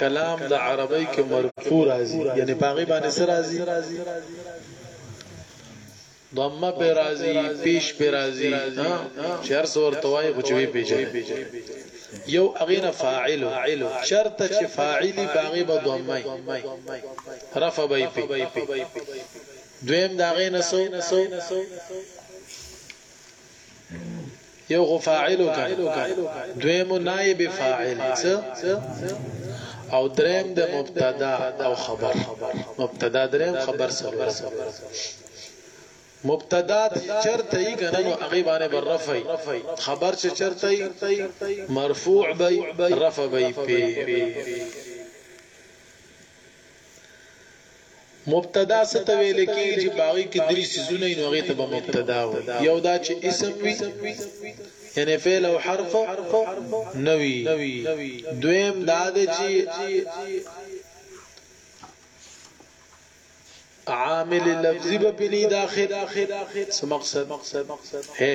کلام د عربی کې مرفوع راځي یعنی باغی باندې سر راځي ضمه پر راځي پیش پر راځي چر سور توای خو چوي پیژني یو اغینا فاعل شرط چې فاعلی باغی به ضمه رفع به پی دویم دا غینا سو یو خو فاعل وکړه دویم نائب فاعل څه او دریم د مبتدا او خبر مبتدا دریم خبر سره مبتدا چرته ای کنه نو هغه باندې بر رفع خبر چې چرته ای مرفوع بی رفع بی پی مبتدا څه ته ویل کیږي چې باغی کې درې سيزونه نو هغه ته به مبتدا وي یو دا چې اسم وي یعنی فعل او حرف نوي دویم دا دی چې عامل لفظي به پني داخل څه مقصد هه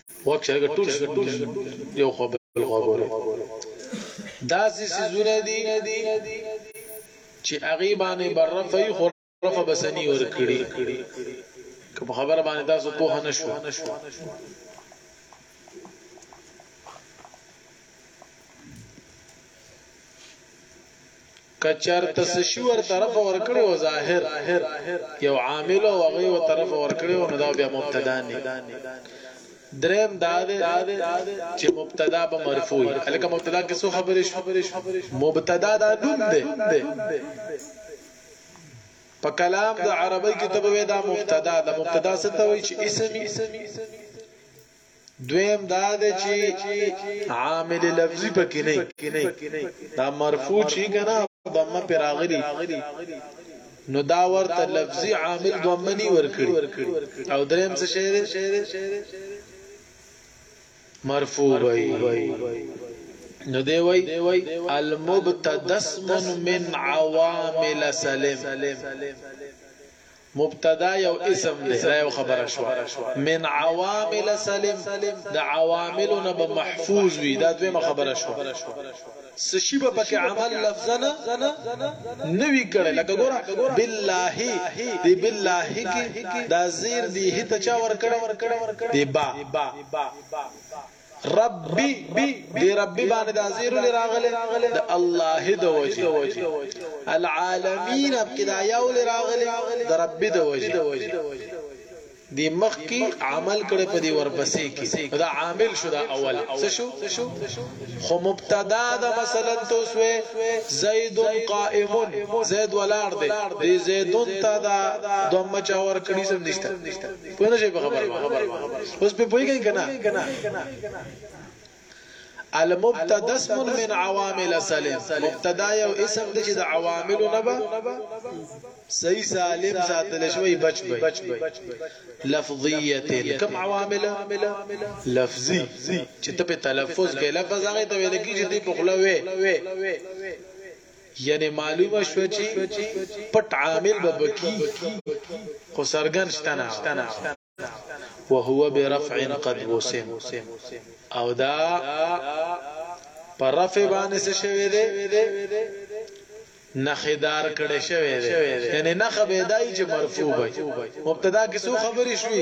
وخت شي ګټول شي یو خو بل خو ګوري دا سي سيزونه دي چې هغه باندې برفي خو رف بسنی ور کړی که په خبره باندې تاسو په هنه شو که چرته څه شي ور طرف ور کړی او ظاهر یو عامل او هغه ور طرف ور کړی او نو دا بیا مبتدا نه دریم دا ده چې مبتدا به مرفوع وي الکه مبتدا کې څه خبرې شو مبتدا دا نوم ده په کلام د عربی کتاب وې دا مبتدا دا مبتدا څه ته وایي چې اسم دویم دا ده چی عامل لفظی پکی نه دا مرفوع چی کنا ضمه پر راغلی نو دا ورته لفظی عامل ضمه نی ورکړي او دریم څه شی ده مرفوع وای نو دی وای المبتدا اسم من عوامل سلم مبتدا یو اسم دی دا یو خبره شو من عوامل سلم د عواملو نه به محفوظ وي دا دویمه خبره شو سشي به پکې عمل لفظنه نوي کړي لکه ګوره بالله دی بالله کې دا زیر دی هیته چا ور کړي دی با ربي دی ربي باندې د زیرو لراغله د الله د وجه العالمین کې دا یو لراغله د ربي د وجه دی مخ کی عمل کړي په دی ورپسې کی دا عامل شو دا اول څه شو خو مبتدا دا مثلا توسوي زید قائم زید ولار دی دی زیدون تا دا دوم چا ور کړی سم نشته پوه نه شئ په خبره اوس په پوهیږئ کنه المبتدا اسم من عوامل سالم مبتدا یو اسم د چې د عوامل نه به صحیح سالم ساتل شوی بچ به لفظیه کم عوامل لفظی چې ته په تلفظ کې لفظ هغه ته ویل کیږي چې په خلوه یعنی معلومه شو چې پټ عامل به بکی خو سرګن شتنه وهو برفع قد وسم او دا پر رفع باندې څه شوی دی نخدار کړه شوی دی یعنی نخ به دای چې مرفوع وي مبتدا کې څو خبرې شوې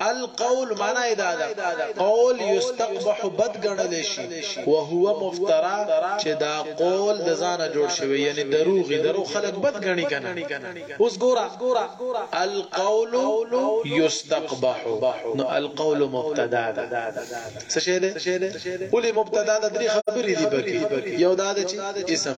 القول معنی دا ده قول یستقبح بد ګڼل شي او هو مفترا چې دا قول د ځانه جوړ شوی یعنی دروغ درو خلک بد ګڼي کنه اوس ګورا القول یستقبح نو القول مبتدا ده څه شه ده اولی مبتدا ده درې خبرې دي پکې یو دا ده چې اسم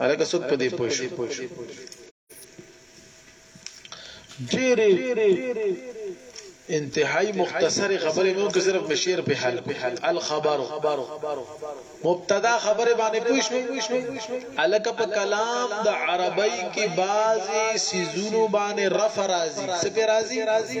هلکه څوک په دې پوه شو ډېرې انتهایی مختصر خبرې مې وکړې صرف مې شعر په حل الخبر مبتدا خبره باندې پوښ الک په کلام د عربی کې بعضی سيزونو باندې رف راځي سپه راځي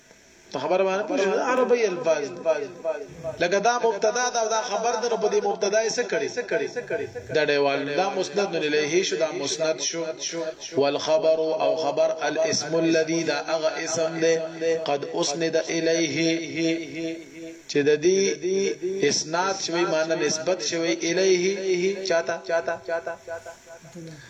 ته خبره باندې پوه شو عربی الفاظ لکه دا مبتدا دا دا خبر ده په دې مبتدا یې څه کړي دا ډیوال دا مسند الیه شو دا مسند شو والخبر او خبر الاسم الذي دا اغه اسم ده قد اسند الیه چې د دې اسناد شوی معنی نسبت شوی الیه چاته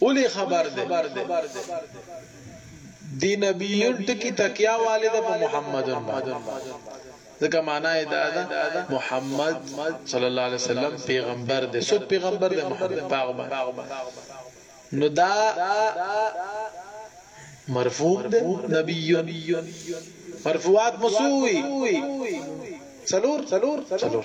ولي خبر ده دي نبيون ټکي تکيا والده په محمدن باندې ځکه معنا یې دا ده محمد صلی الله علیه وسلم پیغمبر دی سو پیغمبر دی محمد پاغ باندې نو دا مرفوم دی نبی مرفوعات مسوي څلور څلور څلور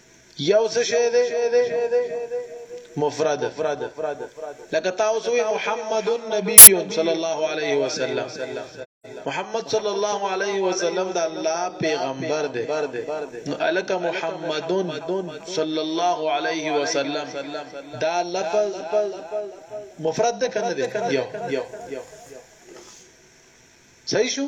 یو څه شی دی مفرد لکه تاسو محمد نبی صلی الله علیه وسلم محمد صلی الله علیه وسلم د الله پیغمبر دی نو الک محمد صلی الله علیه وسلم دا لفظ مفرد ده کنه دی یو صحیح شو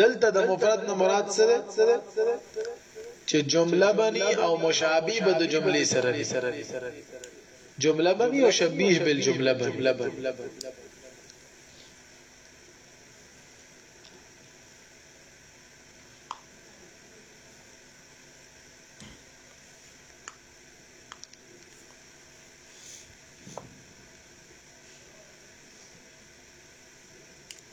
دلته د مفرد نه مراد څه ده چې جمله بني او مشابه به د جملې سره دي جمله بني او شبيه بالجمله بني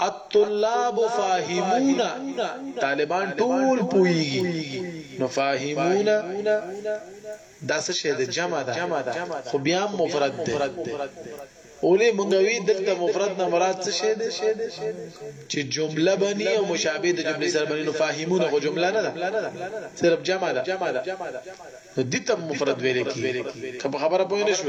الطلاب فاهمون طالبان ټول پويږي نو فاهمون دا څه شه ده جمع ده خو بیا مفرد ده اولی منگوی دلتا مفرد نا مراد څه شه ده چې جمله بنی او مشابه د جمله سره بنی نو فاهمون خو جمله نه ده صرف جمع ده نو دته مفرد ویل کی خبره پوه نه شو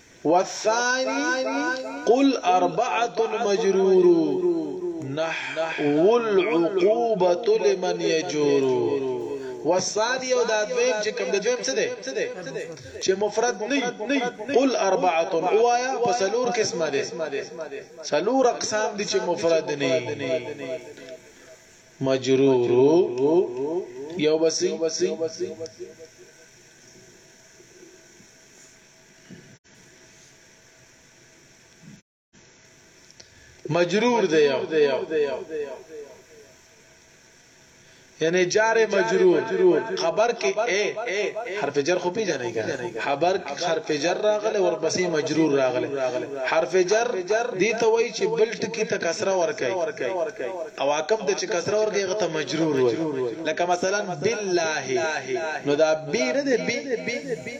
والثاني قل اربعة مجرور نحو العقوبة لمن يجور والثاني او دا دویم چې کوم د دویم څه دی چې مفرد نه قل اربعه اوایا په سلور قسمه دي سلور اقسام دي چې مفرد نه مجرور یو بسی مجرور دی یعنی جار مجرور خبر کې اے حرف جر خو پیژنې کا خبر حرف جر راغله ور پسې مجرور راغله حرف جر دي ته وای چې بلټ کې ته کسره ور کوي او حکم ته چې کسره ور کوي غته مجرور وای لکه مثلا بالله نو دا بی نه دی بی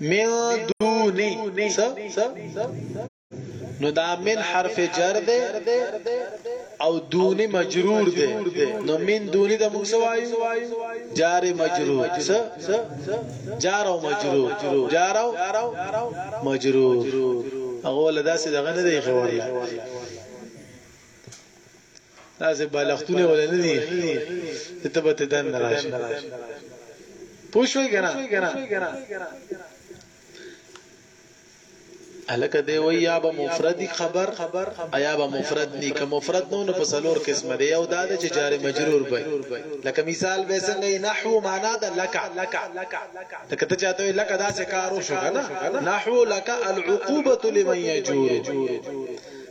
من دونی څه نو دا من حرف جر دی او دونی مجرور دی نو من دونی د موږ سوایو جار مجرور س جار او مجرور جار او مجرور هغه ولدا سي دغه نه دی خبره داسې بالښتونه ولې نه دي چې ته به ته دن راشي پوښوي کنه الکه دی وی یا به مفردی خبر ایا به مفرد نی که مفرد نو نه په سلور قسم دی یو دا چې جار مجرور به لکه مثال به څنګه نحو معنا د لک لکه ته چاته لک دا څه کارو شو کنه نحو لک العقوبه لمن یجور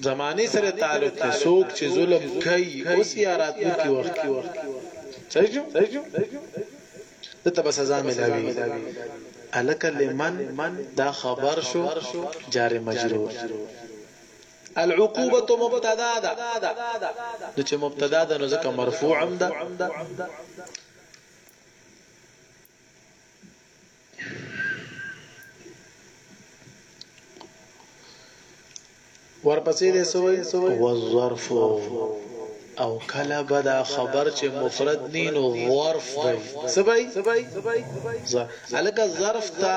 زماني سره تعلق ته سوق چې ظلم کوي اوس یا راتلونکي وخت کې صحیح جو د تب سزا ملاوي الک لمن دا خبر شو جار مجرور العقوبه مبتدا ده نو چې مبتدا ده نو ځکه مرفوع هم ده ورپسې دې سوې والظرف او کله به دا خبر چې مفرد ني نو ظرف وي سبي الکه ظرف تا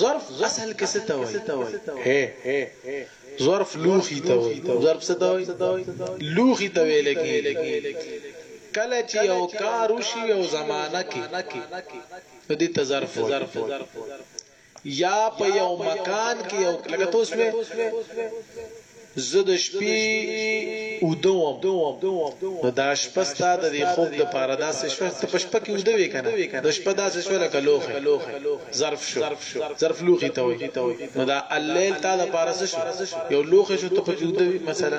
ظرف اصل کې څه ته وایي ظرف لوخي ته وایي ظرف څه ته وایي لوخي ته ویل کېږي کله چې یو کار وشي او زمانہ کې نو دې ته ظرف یا په یو مکان کې یو لکه توسمه زه د شپې اوده وم نو دا شپه ستا د دې خوب د پاره داسې شوه ته په شپه کې اوده وې کنه نو شپه داسې شوه لکه لوخی ظرف شو ظرف لوخی ته وایي نو دا اللیل تا د پاره څه شو یو لوخی شو ته په کې اوده وې مثلا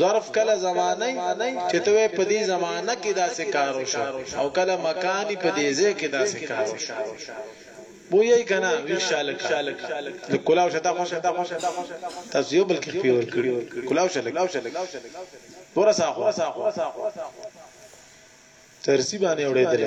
ظرف کله زمانه چې ته په دې زمانه کې داسې کار وشو او کله مکانی په دې ځای کې داسې کار وشو بویای کنا ویشال کال کلاو شتا خوش شتا خوش تاسو یو بل کې پیور کړی کلاو شل کلاو شل ورا ساخو ورا ساخو ورا ساخو ترسی باندې وړې درې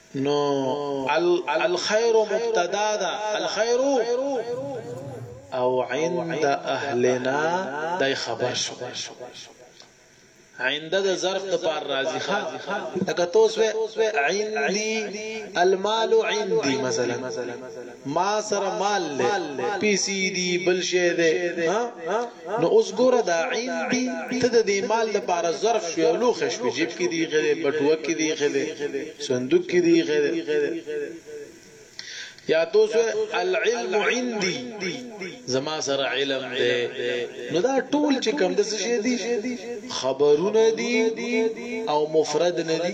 نو الخير مبتدا ده الخير او عند اهلنا دای خبر شو عند د ظرف د پار راضی ها لکه توس عندي المال عندي مثلا ما سره مال دی پیسې دی بل شی دی نو اوس ګوره دا عین دی ته د دې مال د پاره ظرف شو او لوخ شو جیب کې دی خره بټوه کې دی خره صندوق کې دی خره یا دوسو العلم عندي زما سره علم دی نو دا ټول چې کم د څه دی خبرونه دی او مفرد نه دی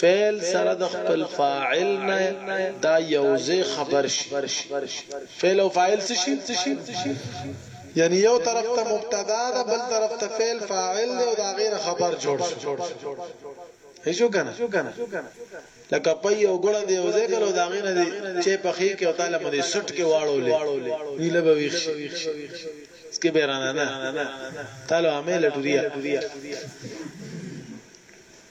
فعل سره د خپل فاعل نه دا یوځې خبر شي فعل او فاعل څه شي یعنی یو طرف ته مبتدا ده بل طرف ته فعل فاعل دی او دا غیر خبر جوړ شي هیڅ کنه لکه په یو ګړه دی او ذکر او دا غیر دی چې په خې کې او تعالی مده سټ کې واړو لې نیله به ویښ سکه بیرانه نه تعالی عامل ټوریا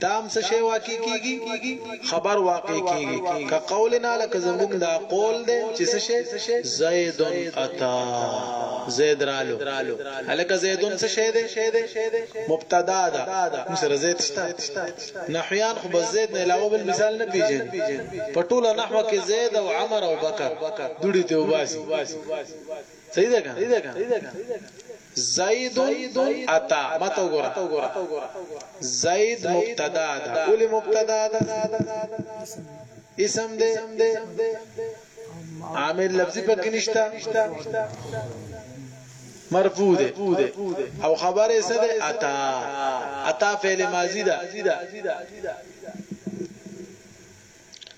دا هم څه شی واقع کیږي خبر واقع کیږي که قولنا لکه زموږ دا قول دی چې څه شی زید اتا زید رالو هلکه زیدون څه شی دی مبتدا ده موږ سره زید شته نحویان خو بس زید نه علاوه بل مثال نه پیژني په ټوله نحوه کې زید او عمر او بکر دوړي ته وباسي صحیح ده کنه زید اتا متو ګورا زید مبتدا ده اولی مبتدا ده اسم ده عامل لفظی پکې نشتا مرفوع ده او خبره څه ده اتا اتا فعل ماضی ده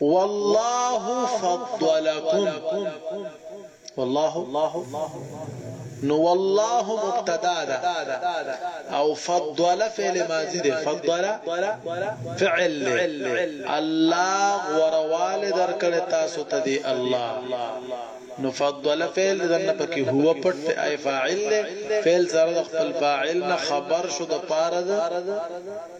والله فضلکم والله نو والله مبتدا ده او فضل فعل ماضی ده فضل فعل الله غوروال درکړه تاسو ته دی الله نو فضل فعل دنه پکې هو پټ ته ای فاعل فعل سره د خپل فاعل نه خبر شو د پاره ده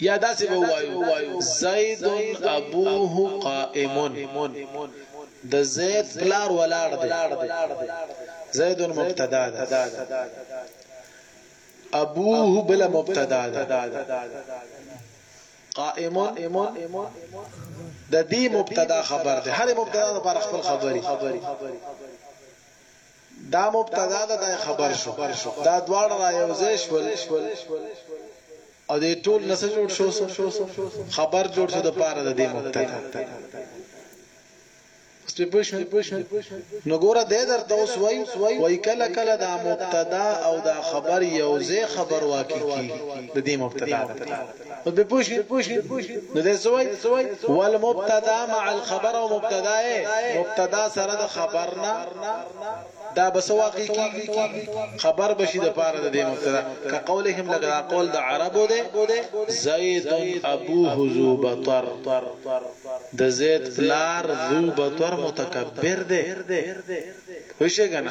یا داسې به وایو زید ابوه قائم د زید پلار ولاړ دی زید مبتدا ده ابوه بل مبتدا ده قائم د دې مبتدا خبر ده هر مبتدا لپاره خپل خبري دا مبتدا ده دا خبر شو دا دواړه را یوځای شول او دې ټول نس جوړ شو خبر جوړ شو د پاره د دې مبتدا نو ګوره دې درته اوس وای وای کله کله دا مبتدا او دا خبر یوځای خبر واقع کی د دې مبتدا نو به پوشی نو دې سوای والمبتدا مع الخبر او مبتدا مبتدا سره د خبرنا دا بس واقع کیږي خبر بشي د پاره د دې مبتدا ک قولهم لګ دا قول د عربو ده زید ابوه ذو بطر د زید پلار ذو بطر متکبر ده وشګنا